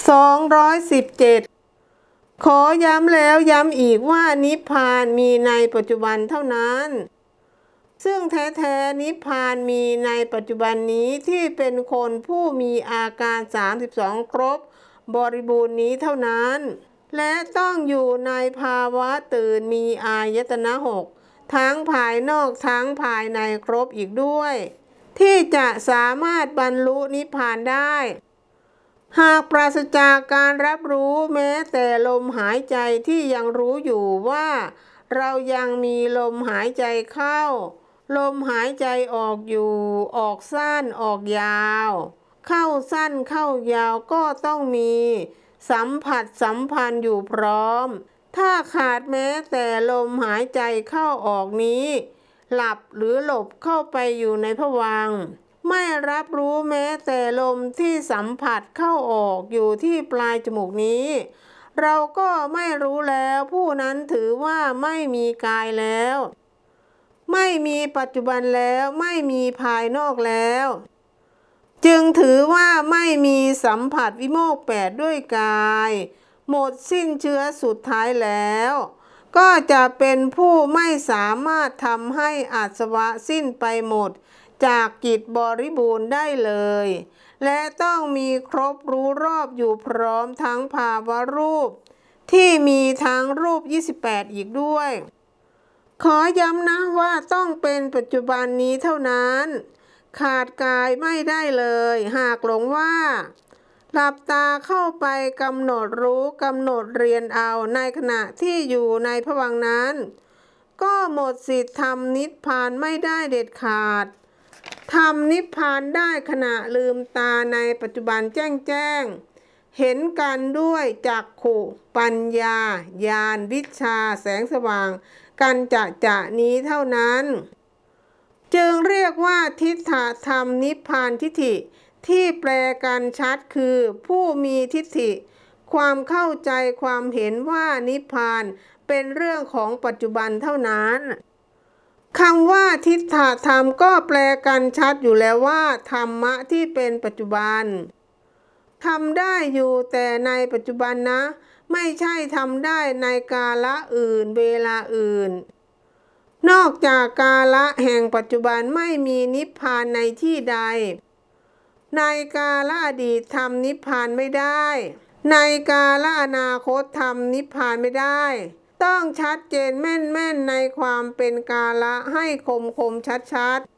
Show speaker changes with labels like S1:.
S1: 217 ขอย้ำแล้วย้ำอีกว่านิพพานมีในปัจจุบันเท่านั้น ซึ่งแท้ๆนิพพานมีในปัจจุบันนี้ที่เป็นคนผู้มีอาการ 32 ครบบริบูรณ์นี้เท่านั้น และต้องอยู่ในภาวะตื่นมีอายตนะหกทั้งภายนอกทั้งภายในครบอีกด้วย ที่จะสามารถบรรลุนิพพานได้ หากปราศจากการรับรู้แม้แต่ลมหายใจที่ยังรู้อยู่ว่า เรายังมีลมหายใจเข้า ลมหายใจออกอยู่ ออกสั้นออกยาว เข้าสั้นเข้ายาวก็ต้องมี สัมผัสสัมพันธ์อยู่พร้อม ถ้าขาดแม้แต่ลมหายใจเข้าออกนี้ หลับหรือหลบเข้าไปอยู่ในผวัง ไม่รับรู้แม้แต่ลมที่สัมผัสเข้าออกอยู่ที่ปลายจมูกนี้ เราก็ไม่รู้แล้วผู้นั้นถือว่าไม่มีกายแล้ว ไม่มีปัจจุบันแล้วไม่มีภายนอกแล้ว จึงถือว่าไม่มีสัมผัสวิโมกข์แปดด้วยกาย หมดสิ้นเชื้อสุดท้ายแล้ว ก็จะเป็นผู้ไม่สามารถทำให้อาสวะสิ้นไปหมด จากกิจบริบูรณ์ได้เลย และต้องมีครบรู้รอบอยู่พร้อมทั้งภาวะรูป ที่มีทั้งรูป 28 อีกด้วย ขอย้ำนะว่าต้องเป็นปัจจุบันนี้เท่านั้น ขาดกายไม่ได้เลย หากหลงว่า หลับตาเข้าไปกำหนดรู้กำหนดเรียนเอาในขณะที่อยู่ในผวังนั้น ก็หมดสิทธิ์ทำนิพพานไม่ได้เด็ดขาด ทำนิพพานได้ขณะลืมตาในปัจจุบันแจ้งแจ้ง เห็นกันด้วยจักขุปัญญา ญาณวิชาแสงสว่าง กันจะจะนี้เท่านั้น จึงเรียกว่าทิฏฐธรรมนิพพานทิฏฐิ ที่แปลกันชัดคือผู้มีทิฏฐิ ความเข้าใจความเห็นว่านิพพานเป็นเรื่องของปัจจุบันเท่านั้น คำว่าทิฏฐธรรมก็แปลกันชัดอยู่แล้วว่า ธรรมะที่เป็นปัจจุบันทำได้อยู่แต่ในปัจจุบันนะ ไม่ใช่ทำได้ในกาละอื่นเวลาอื่น นอกจากกาละแห่งปัจจุบันไม่มีนิพพานในที่ใด ในกาละอดีตทำนิพพานไม่ได้ ในกาละอนาคตทำนิพพานไม่ได้ ต้องชัดเจนแม่นแม่นๆในความเป็นกาละให้คมคมชัดชัด